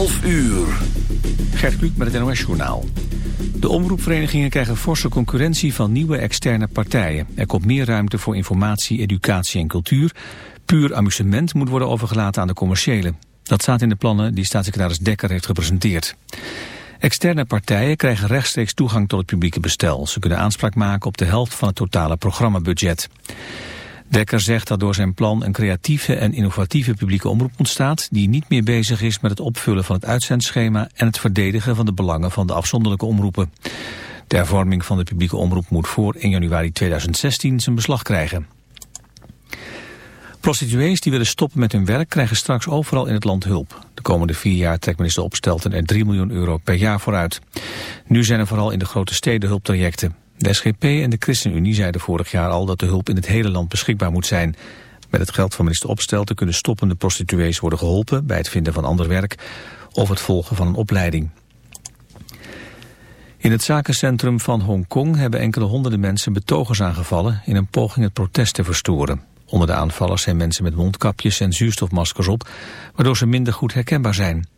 12 uur. Gert Kluk met het NOS Journaal. De omroepverenigingen krijgen forse concurrentie van nieuwe externe partijen. Er komt meer ruimte voor informatie, educatie en cultuur. Puur amusement moet worden overgelaten aan de commerciële. Dat staat in de plannen die staatssecretaris Dekker heeft gepresenteerd. Externe partijen krijgen rechtstreeks toegang tot het publieke bestel. Ze kunnen aanspraak maken op de helft van het totale programmabudget. Dekker zegt dat door zijn plan een creatieve en innovatieve publieke omroep ontstaat... die niet meer bezig is met het opvullen van het uitzendschema... en het verdedigen van de belangen van de afzonderlijke omroepen. De hervorming van de publieke omroep moet voor 1 januari 2016 zijn beslag krijgen. Prostituees die willen stoppen met hun werk krijgen straks overal in het land hulp. De komende vier jaar trekt minister Opstelten er 3 miljoen euro per jaar vooruit. Nu zijn er vooral in de grote steden hulptrajecten. De SGP en de ChristenUnie zeiden vorig jaar al dat de hulp in het hele land beschikbaar moet zijn. Met het geld van minister Opstelten kunnen stoppende prostituees worden geholpen bij het vinden van ander werk of het volgen van een opleiding. In het zakencentrum van Hongkong hebben enkele honderden mensen betogers aangevallen in een poging het protest te verstoren. Onder de aanvallers zijn mensen met mondkapjes en zuurstofmaskers op, waardoor ze minder goed herkenbaar zijn.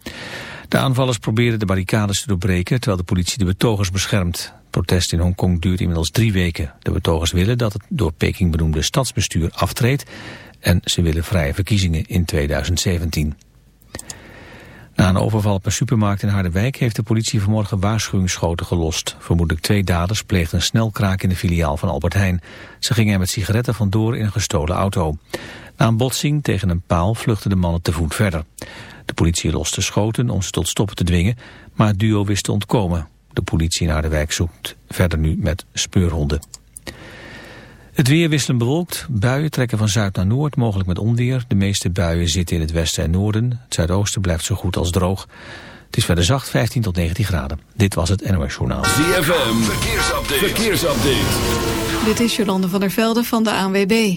De aanvallers probeerden de barricades te doorbreken terwijl de politie de betogers beschermt protest in Hongkong duurt inmiddels drie weken. De betogers willen dat het door Peking benoemde stadsbestuur aftreedt en ze willen vrije verkiezingen in 2017. Na een overval op een supermarkt in Harderwijk heeft de politie vanmorgen waarschuwingsschoten gelost. Vermoedelijk twee daders pleegden een snelkraak in de filiaal van Albert Heijn. Ze gingen er met sigaretten vandoor in een gestolen auto. Na een botsing tegen een paal vluchtten de mannen te voet verder. De politie loste schoten om ze tot stoppen te dwingen, maar het duo wist te ontkomen. De politie naar de wijk zoekt verder nu met speurhonden. Het weer wisselen bewolkt. Buien trekken van zuid naar noord, mogelijk met onweer. De meeste buien zitten in het westen en noorden. Het zuidoosten blijft zo goed als droog. Het is verder zacht, 15 tot 19 graden. Dit was het NOS Journaal. ZFM, verkeersupdate. verkeersupdate. Dit is Jolande van der Velde van de ANWB.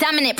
Dominant,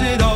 it all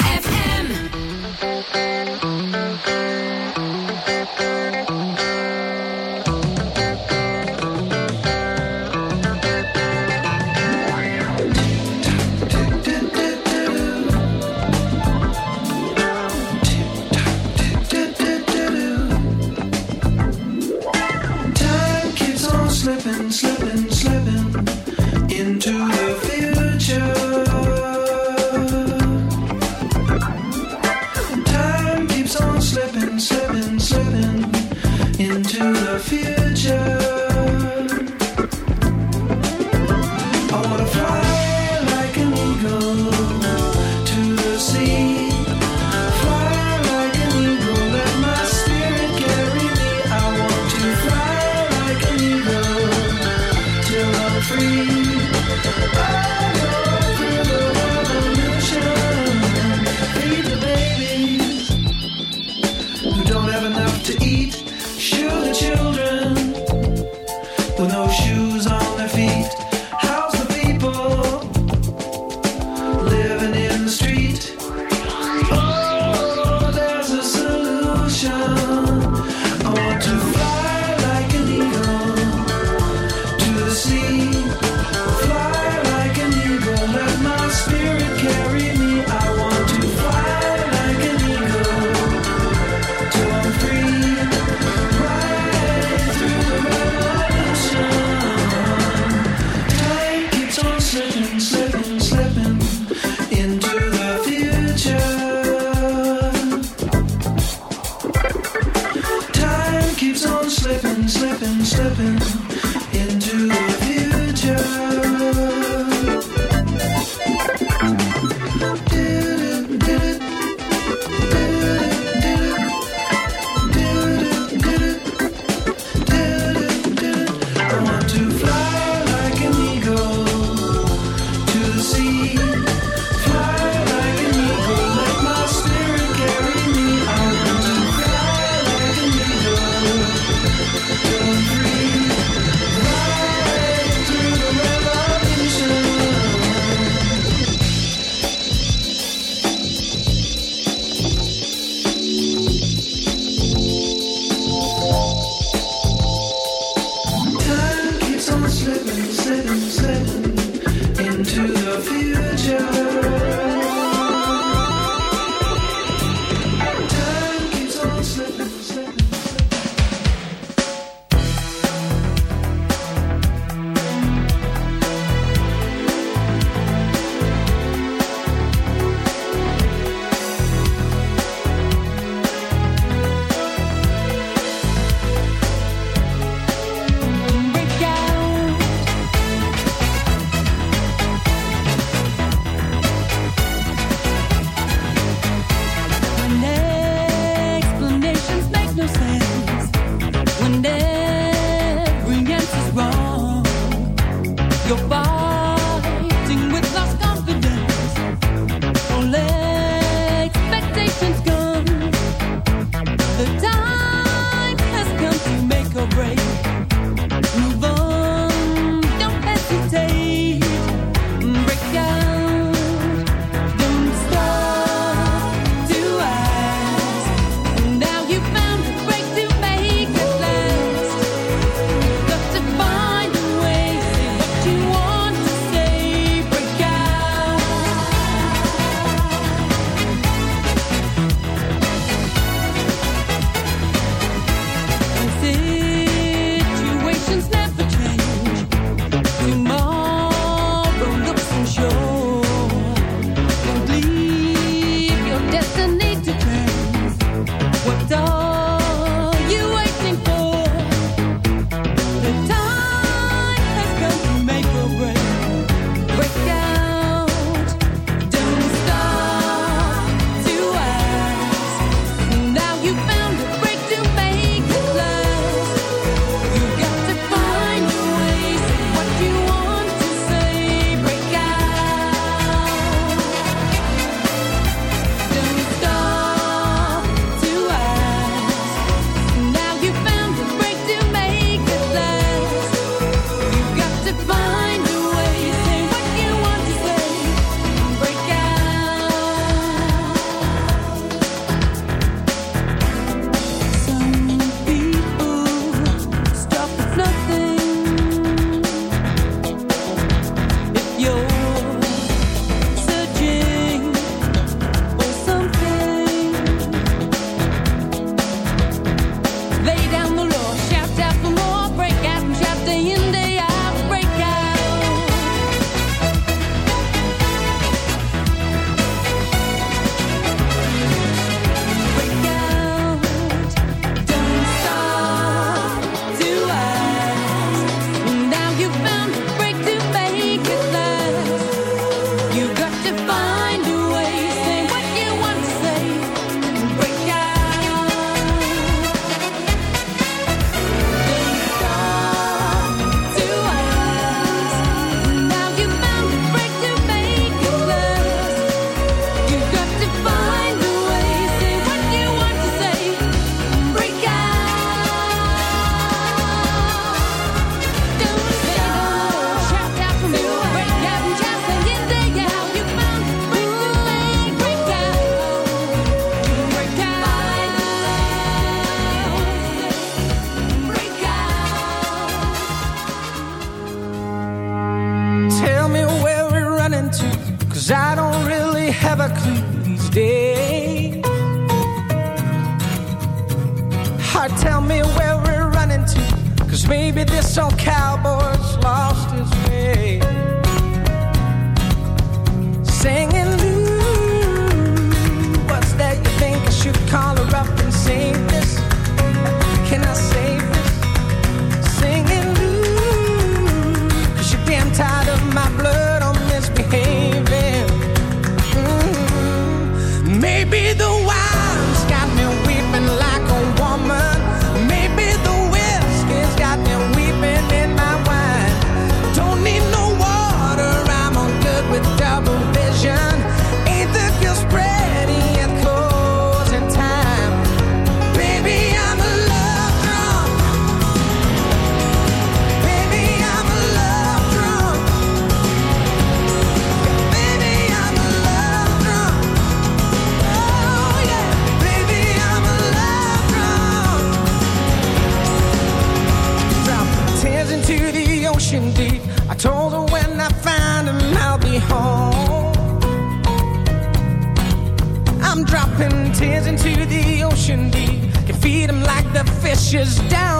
fishes down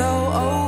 So overdue,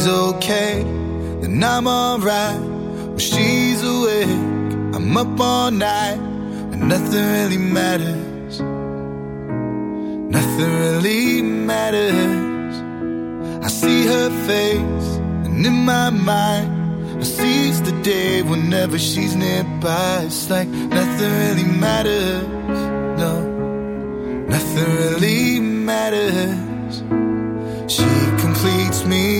she's okay, then I'm alright. When she's awake, I'm up all night, and nothing really matters. Nothing really matters. I see her face, and in my mind, I seize the day whenever she's nearby. It's like nothing really matters. No, nothing really matters. She completes me,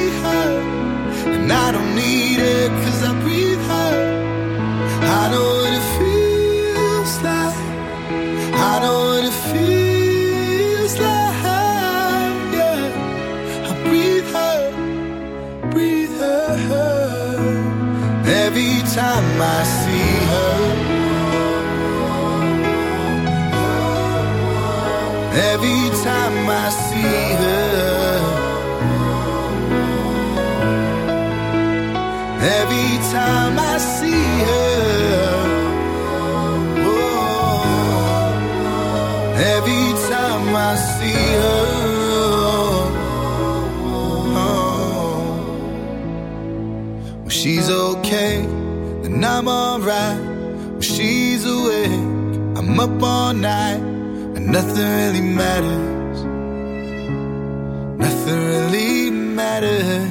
I see her. Every time I see her. Oh, every time I see her. Oh, when she's okay, then I'm alright. When she's awake, I'm up all night, and nothing really matters. Really matters.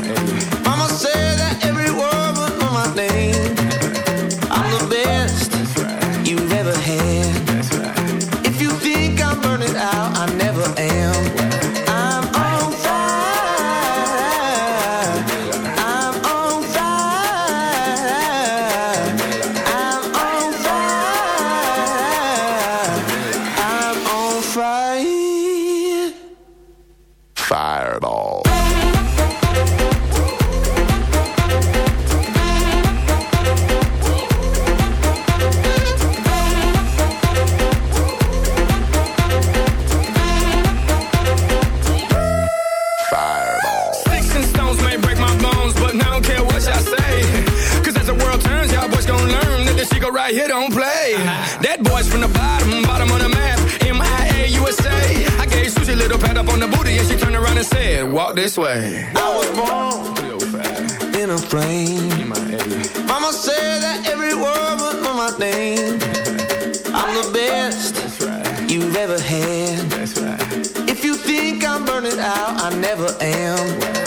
best right. you've ever had. Right. If you think I'm burning out, I never am.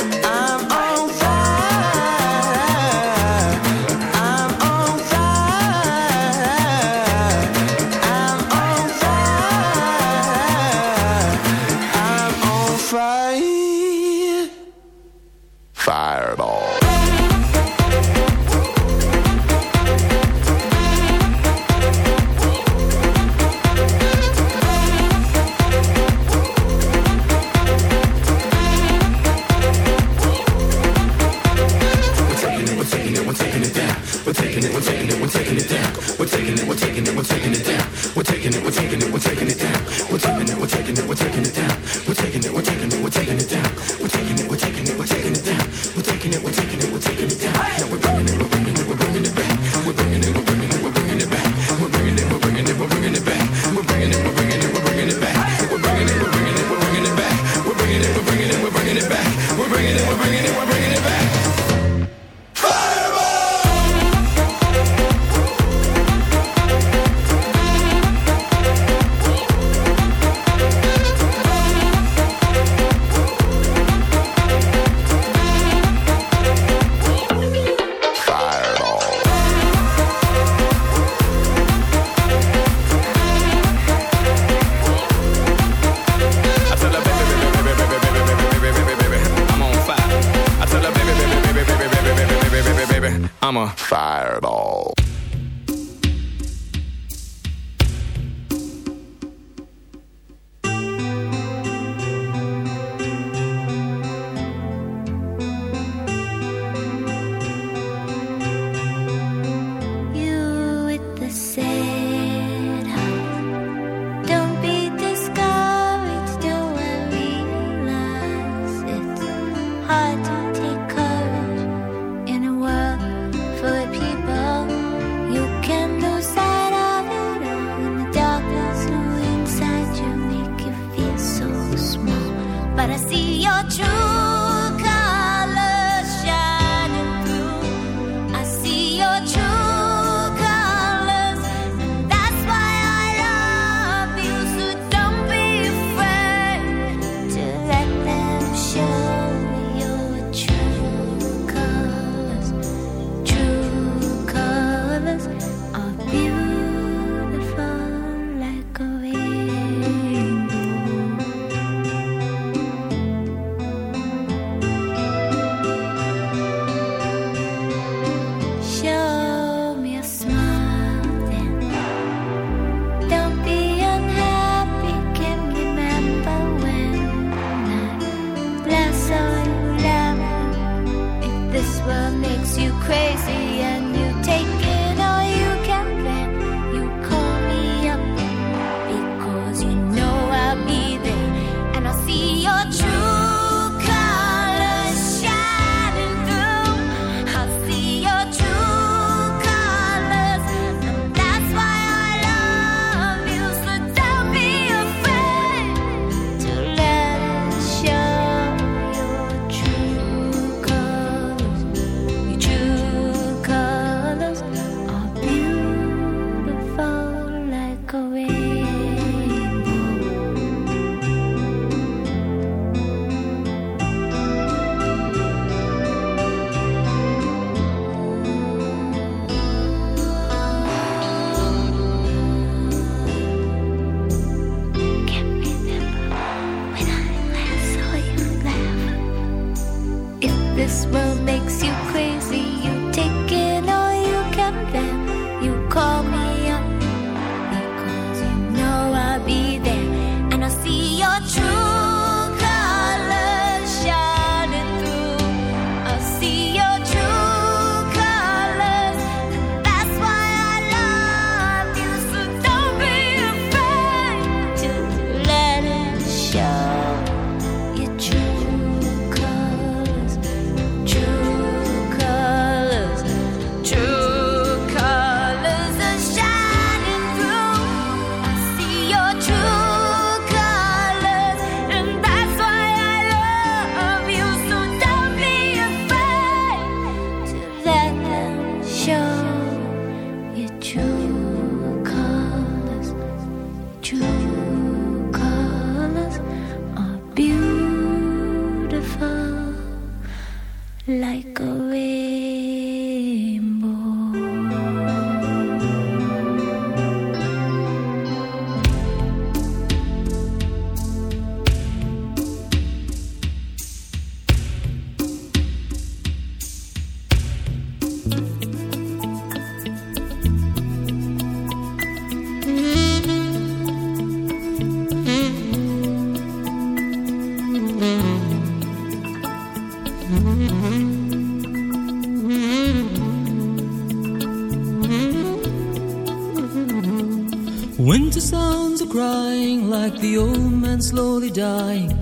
Winter sounds are crying like the old man slowly dying,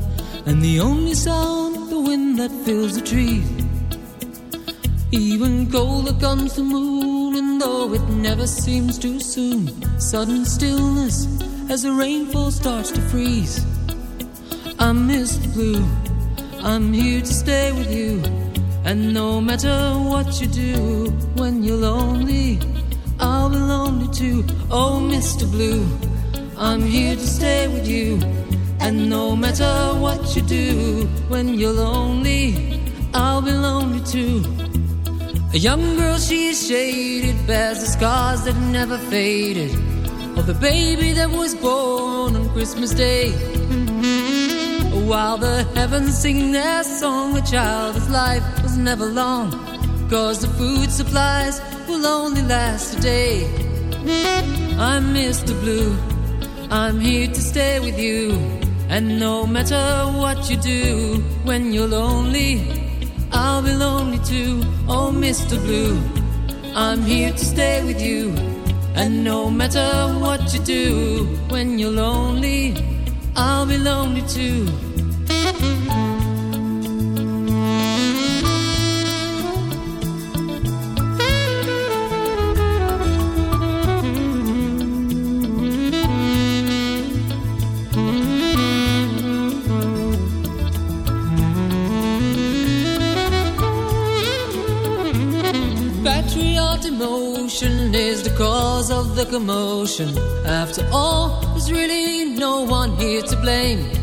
and the only sound the wind that fills the trees. Even colder comes the moon, and though it never seems too soon, sudden stillness as the rainfall starts to freeze. I'm Mr. Blue, I'm here to stay with you, and no matter what you do when you're lonely. I'll be lonely too. Oh, Mr. Blue, I'm here to stay with you. And no matter what you do, when you're lonely, I'll be lonely too. A young girl, she's shaded, bears the scars that never faded. Of the baby that was born on Christmas Day. While the heavens sing their song, a child's life was never long. Cause the food supplies will only last a day. I'm Mr. Blue, I'm here to stay with you. And no matter what you do, when you're lonely, I'll be lonely too. Oh, Mr. Blue, I'm here to stay with you. And no matter what you do, when you're lonely, I'll be lonely too. Patriot emotion is the cause of the commotion. After all, there's really no one here to blame.